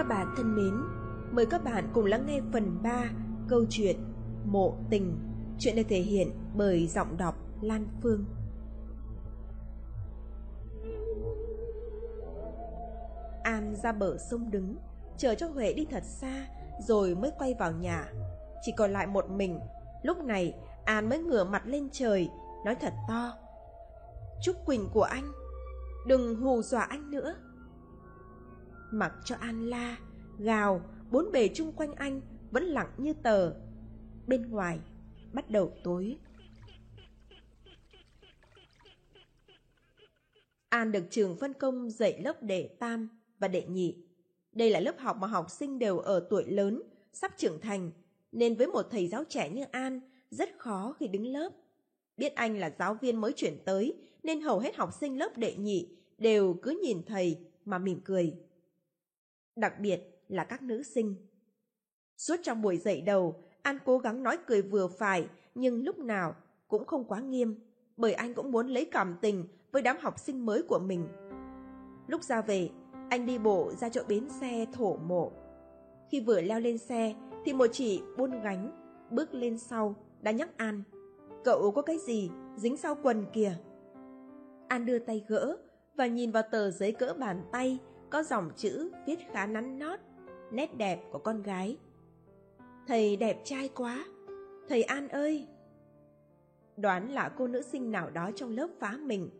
Các bạn thân mến, mời các bạn cùng lắng nghe phần 3 câu chuyện Mộ Tình. Chuyện được thể hiện bởi giọng đọc Lan Phương. An ra bờ sông đứng, chờ cho Huệ đi thật xa rồi mới quay vào nhà. Chỉ còn lại một mình, lúc này An mới ngửa mặt lên trời, nói thật to. Chúc Quỳnh của anh, đừng hù dọa anh nữa. Mặc cho An la, gào, bốn bề chung quanh anh vẫn lặng như tờ. Bên ngoài, bắt đầu tối. An được trường phân công dạy lớp đệ tam và đệ nhị. Đây là lớp học mà học sinh đều ở tuổi lớn, sắp trưởng thành, nên với một thầy giáo trẻ như An, rất khó khi đứng lớp. Biết anh là giáo viên mới chuyển tới, nên hầu hết học sinh lớp đệ nhị đều cứ nhìn thầy mà mỉm cười. Đặc biệt là các nữ sinh. Suốt trong buổi dạy đầu, An cố gắng nói cười vừa phải, nhưng lúc nào cũng không quá nghiêm, bởi anh cũng muốn lấy cảm tình với đám học sinh mới của mình. Lúc ra về, anh đi bộ ra chỗ bến xe thổ mộ. Khi vừa leo lên xe, thì một chị buôn gánh, bước lên sau, đã nhắc An. Cậu có cái gì dính sau quần kìa? An đưa tay gỡ và nhìn vào tờ giấy cỡ bàn tay có dòng chữ viết khá nắn nót, nét đẹp của con gái. Thầy đẹp trai quá, thầy An ơi! Đoán là cô nữ sinh nào đó trong lớp phá mình.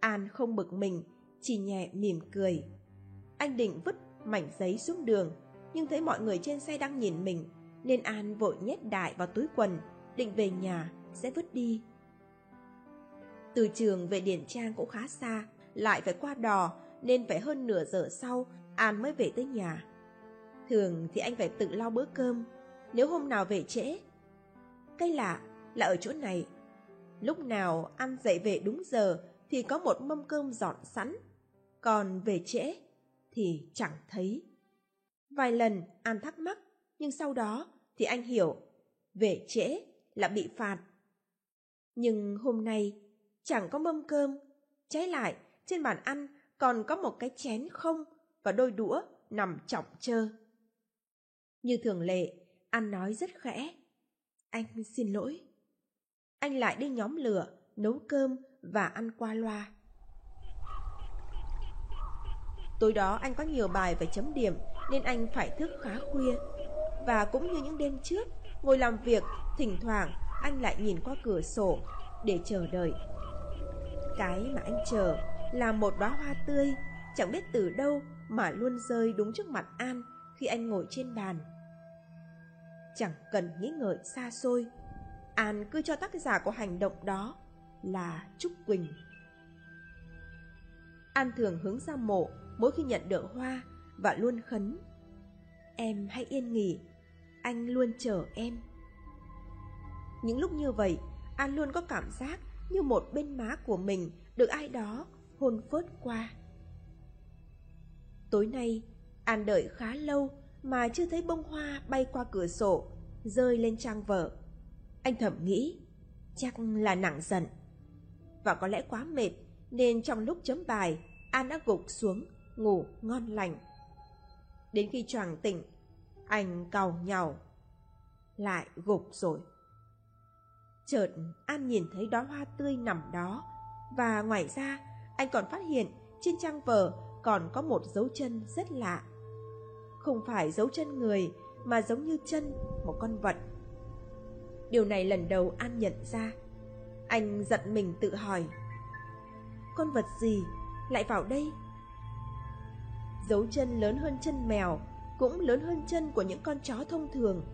An không bực mình, chỉ nhẹ mỉm cười. Anh định vứt mảnh giấy xuống đường, nhưng thấy mọi người trên xe đang nhìn mình, nên An vội nhét đại vào túi quần, định về nhà sẽ vứt đi. Từ trường về Điển Trang cũng khá xa, lại phải qua đò, nên phải hơn nửa giờ sau An mới về tới nhà. Thường thì anh phải tự lo bữa cơm, nếu hôm nào về trễ. Cái lạ là ở chỗ này, lúc nào ăn dậy về đúng giờ thì có một mâm cơm dọn sẵn, còn về trễ thì chẳng thấy. Vài lần An thắc mắc, nhưng sau đó thì anh hiểu, về trễ là bị phạt. Nhưng hôm nay chẳng có mâm cơm, trái lại trên bàn ăn còn có một cái chén không và đôi đũa nằm trọng trơ. Như thường lệ, An nói rất khẽ. Anh xin lỗi. Anh lại đi nhóm lửa, nấu cơm và ăn qua loa. Tối đó anh có nhiều bài phải chấm điểm nên anh phải thức khá khuya. Và cũng như những đêm trước, ngồi làm việc, thỉnh thoảng anh lại nhìn qua cửa sổ để chờ đợi. Cái mà anh chờ là một đóa hoa tươi, chẳng biết từ đâu mà luôn rơi đúng trước mặt An khi anh ngồi trên bàn. Chẳng cần nghĩ ngợi xa xôi, An cứ cho tác giả của hành động đó là Trúc Quỳnh. An thường hướng ra mộ mỗi khi nhận được hoa và luôn khấn. Em hãy yên nghỉ, anh luôn chờ em. Những lúc như vậy, An luôn có cảm giác như một bên má của mình được ai đó hôn phớt qua. Tối nay, An đợi khá lâu mà chưa thấy bông hoa bay qua cửa sổ, rơi lên trang vở. Anh thầm nghĩ, chắc là nặng giận. Và có lẽ quá mệt, nên trong lúc chấm bài, An đã gục xuống, ngủ ngon lành. Đến khi choàng tỉnh, anh cau nhàu, lại gục rồi. Chợt An nhìn thấy đóa hoa tươi nằm đó, và ngoài ra anh còn phát hiện trên trang vở còn có một dấu chân rất lạ. Không phải dấu chân người mà giống như chân một con vật. Điều này lần đầu An nhận ra. Anh giận mình tự hỏi. Con vật gì lại vào đây? Dấu chân lớn hơn chân mèo, cũng lớn hơn chân của những con chó thông thường.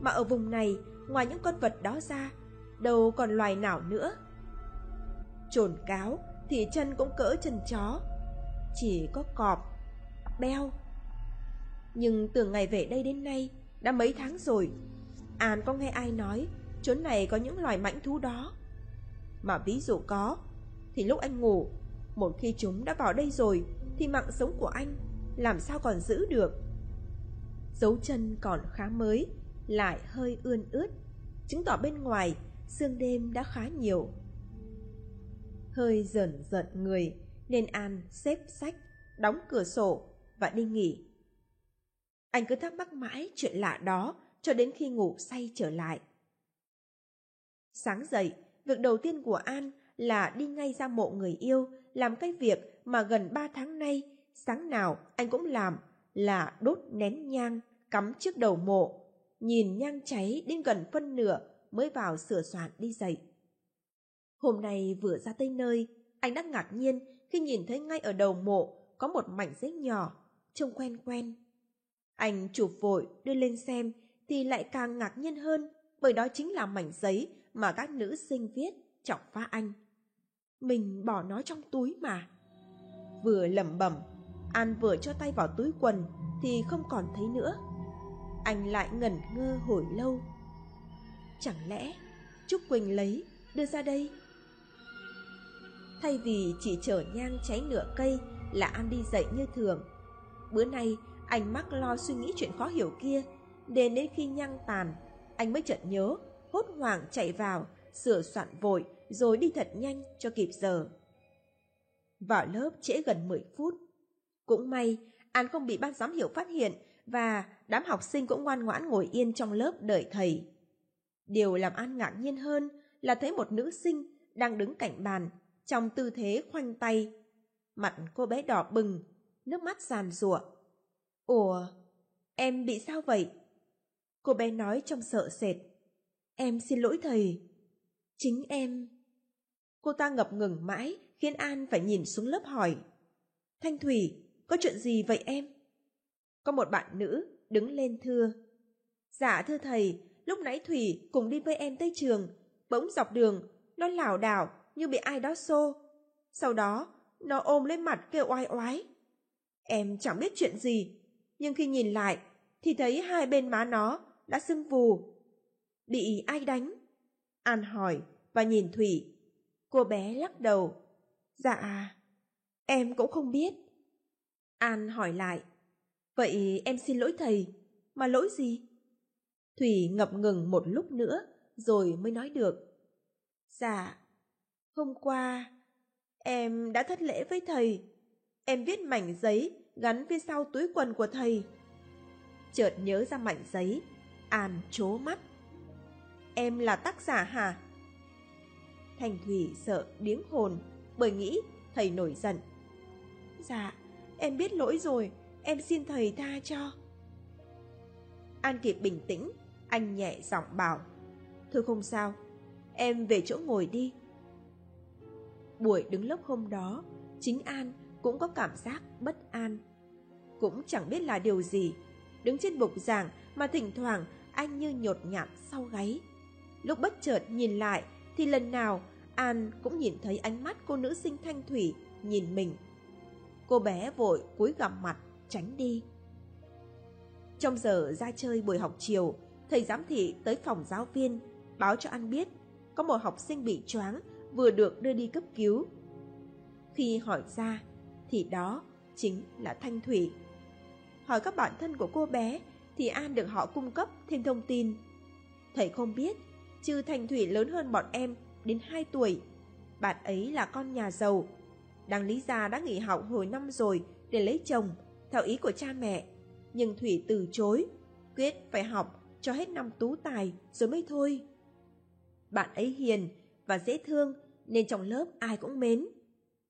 Mà ở vùng này, ngoài những con vật đó ra, đâu còn loài nào nữa. Trồn cáo thì chân cũng cỡ chân chó, chỉ có cọp, beo. Nhưng từ ngày về đây đến nay, đã mấy tháng rồi, An có nghe ai nói chốn này có những loài mãnh thú đó. Mà ví dụ có, thì lúc anh ngủ, một khi chúng đã vào đây rồi, thì mạng sống của anh làm sao còn giữ được. Dấu chân còn khá mới, lại hơi ươn ướt, chứng tỏ bên ngoài sương đêm đã khá nhiều. Hơi dần giận người nên An xếp sách, đóng cửa sổ và đi nghỉ. Anh cứ thắc mắc mãi chuyện lạ đó cho đến khi ngủ say trở lại. Sáng dậy, việc đầu tiên của An là đi ngay ra mộ người yêu, làm cái việc mà gần ba tháng nay, sáng nào anh cũng làm, là đốt nén nhang, cắm trước đầu mộ, nhìn nhang cháy đến gần phân nửa mới vào sửa soạn đi dậy. Hôm nay vừa ra tới nơi, anh đã ngạc nhiên khi nhìn thấy ngay ở đầu mộ có một mảnh giấy nhỏ, trông quen quen. Anh chụp vội đưa lên xem thì lại càng ngạc nhiên hơn bởi đó chính là mảnh giấy mà các nữ sinh viết chọc phá anh. Mình bỏ nó trong túi mà. Vừa lẩm bẩm, An vừa cho tay vào túi quần thì không còn thấy nữa. Anh lại ngẩn ngơ hồi lâu. Chẳng lẽ Trúc Quỳnh lấy đưa ra đây? Thay vì chỉ chở nhang cháy nửa cây là ăn đi dậy như thường. Bữa nay anh mắc lo suy nghĩ chuyện khó hiểu kia, đến đến khi nhang tàn, anh mới chợt nhớ, hốt hoảng chạy vào, sửa soạn vội rồi đi thật nhanh cho kịp giờ. Vào lớp trễ gần 10 phút. Cũng may, An không bị ban giám hiệu phát hiện và đám học sinh cũng ngoan ngoãn ngồi yên trong lớp đợi thầy. Điều làm An ngạc nhiên hơn là thấy một nữ sinh đang đứng cạnh bàn trong tư thế khoanh tay. Mặt cô bé đỏ bừng, nước mắt giàn rụa. Ủa, em bị sao vậy? Cô bé nói trong sợ sệt. Em xin lỗi thầy. Chính em. Cô ta ngập ngừng mãi khiến An phải nhìn xuống lớp hỏi. Thanh Thủy, có chuyện gì vậy em? Có một bạn nữ đứng lên thưa. Dạ thưa thầy, lúc nãy Thủy cùng đi với em tới trường, bỗng dọc đường, nó lảo đảo như bị ai đó xô. Sau đó, nó ôm lên mặt kêu oai oái. Em chẳng biết chuyện gì, nhưng khi nhìn lại thì thấy hai bên má nó đã sưng vù. Bị ai đánh? An hỏi và nhìn Thủy. Cô bé lắc đầu. Dạ, em cũng không biết. An hỏi lại. Vậy em xin lỗi thầy. Mà lỗi gì? Thủy ngập ngừng một lúc nữa rồi mới nói được. Dạ, hôm qua em đã thất lễ với thầy. Em viết mảnh giấy gắn phía sau túi quần của thầy. Chợt nhớ ra mảnh giấy, An chố mắt. Em là tác giả hả? Thành Thủy sợ điếng hồn bởi nghĩ thầy nổi giận. Dạ, em biết lỗi rồi, em xin thầy tha cho. An kịp bình tĩnh, anh nhẹ giọng bảo. Thôi không sao, em về chỗ ngồi đi. Buổi đứng lớp hôm đó, chính An cũng có cảm giác bất an. Cũng chẳng biết là điều gì, đứng trên bục giảng mà thỉnh thoảng anh như nhột nhạt sau gáy. Lúc bất chợt nhìn lại thì lần nào An cũng nhìn thấy ánh mắt cô nữ sinh thanh thủy nhìn mình. Cô bé vội cúi gằm mặt tránh đi. Trong giờ ra chơi buổi học chiều, thầy giám thị tới phòng giáo viên báo cho An biết có một học sinh bị choáng vừa được đưa đi cấp cứu. Khi hỏi ra thì đó chính là Thanh Thủy. Hỏi các bạn thân của cô bé thì An được họ cung cấp thêm thông tin. Thầy không biết, chứ Thanh Thủy lớn hơn bọn em đến 2 tuổi. Bạn ấy là con nhà giàu. Đáng lý ra đã nghỉ học hồi năm rồi để lấy chồng, theo ý của cha mẹ. Nhưng Thủy từ chối, quyết phải học cho hết năm tú tài rồi mới thôi. Bạn ấy hiền và dễ thương nên trong lớp ai cũng mến.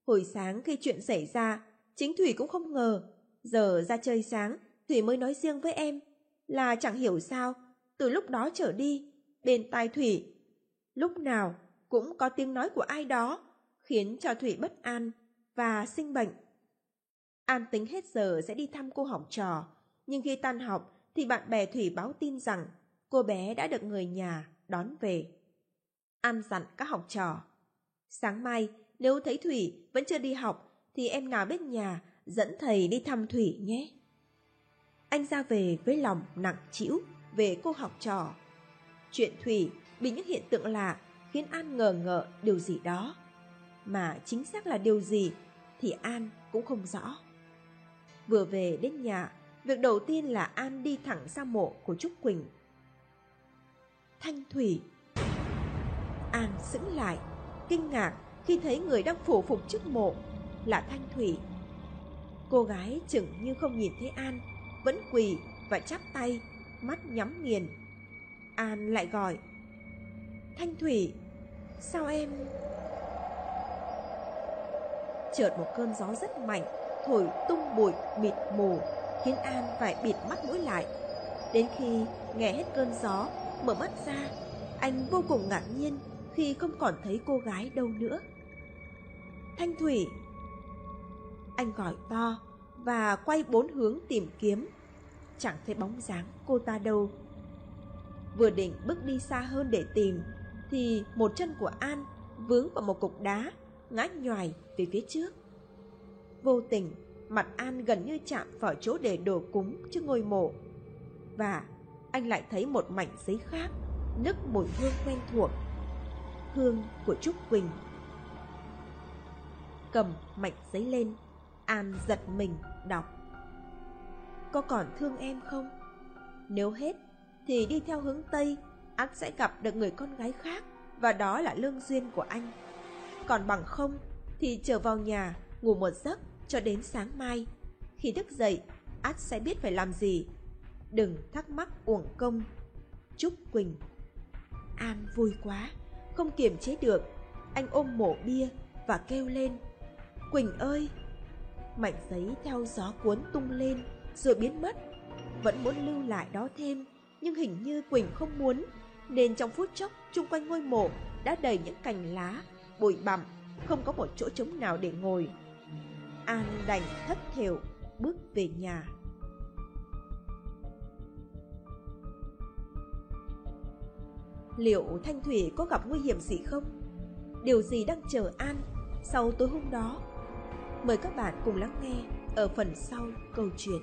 Hồi sáng khi chuyện xảy ra, chính Thủy cũng không ngờ. Giờ ra chơi sáng, Thủy mới nói riêng với em là chẳng hiểu sao, từ lúc đó trở đi, bên tai Thủy, lúc nào cũng có tiếng nói của ai đó, khiến cho Thủy bất an và sinh bệnh. An tính hết giờ sẽ đi thăm cô học trò, nhưng khi tan học thì bạn bè Thủy báo tin rằng cô bé đã được người nhà đón về. An dặn các học trò. Sáng mai, nếu thấy Thủy vẫn chưa đi học, thì em nào biết nhà dẫn thầy đi thăm Thủy nhé. Anh ra về với lòng nặng trĩu về cô học trò. Chuyện Thủy bị những hiện tượng lạ khiến An ngờ ngợ điều gì đó. Mà chính xác là điều gì thì An cũng không rõ. Vừa về đến nhà, việc đầu tiên là An đi thẳng sang mộ của Trúc Quỳnh. Thanh Thủy An sững lại, kinh ngạc khi thấy người đang phủ phục trước mộ là Thanh Thủy. Cô gái chừng như không nhìn thấy An, vẫn quỳ và chắp tay, mắt nhắm nghiền. An lại gọi. Thanh Thủy, sao em... Chợt một cơn gió rất mạnh, thổi tung bụi mịt mù, khiến An phải bịt mắt mũi lại. Đến khi nghe hết cơn gió, mở mắt ra, anh vô cùng ngạc nhiên khi không còn thấy cô gái đâu nữa. Thanh Thủy! Anh gọi to và quay bốn hướng tìm kiếm. Chẳng thấy bóng dáng cô ta đâu. Vừa định bước đi xa hơn để tìm, thì một chân của An vướng vào một cục đá, ngã nhoài về phía trước. Vô tình, mặt An gần như chạm vào chỗ để đồ cúng trước ngôi mộ. Và anh lại thấy một mảnh giấy khác, nức mùi hương quen thuộc. Hương của Trúc Quỳnh. Cầm mảnh giấy lên, An giật mình đọc. Có còn thương em không? Nếu hết, thì đi theo hướng Tây, anh sẽ gặp được người con gái khác, và đó là lương duyên của anh. Còn bằng không, thì trở vào nhà, ngủ một giấc cho đến sáng mai. Khi thức dậy, át sẽ biết phải làm gì. Đừng thắc mắc uổng công. Trúc Quỳnh An vui quá, không kiềm chế được. Anh ôm mổ bia và kêu lên. Quỳnh ơi! Mảnh giấy theo gió cuốn tung lên rồi biến mất. Vẫn muốn lưu lại đó thêm, nhưng hình như Quỳnh không muốn. Nên trong phút chốc, chung quanh ngôi mộ đã đầy những cành lá, bụi bặm, không có một chỗ trống nào để ngồi. An đành thất thểu bước về nhà. Liệu Thanh Thủy có gặp nguy hiểm gì không? Điều gì đang chờ An sau tối hôm đó? Mời các bạn cùng lắng nghe ở phần sau câu chuyện.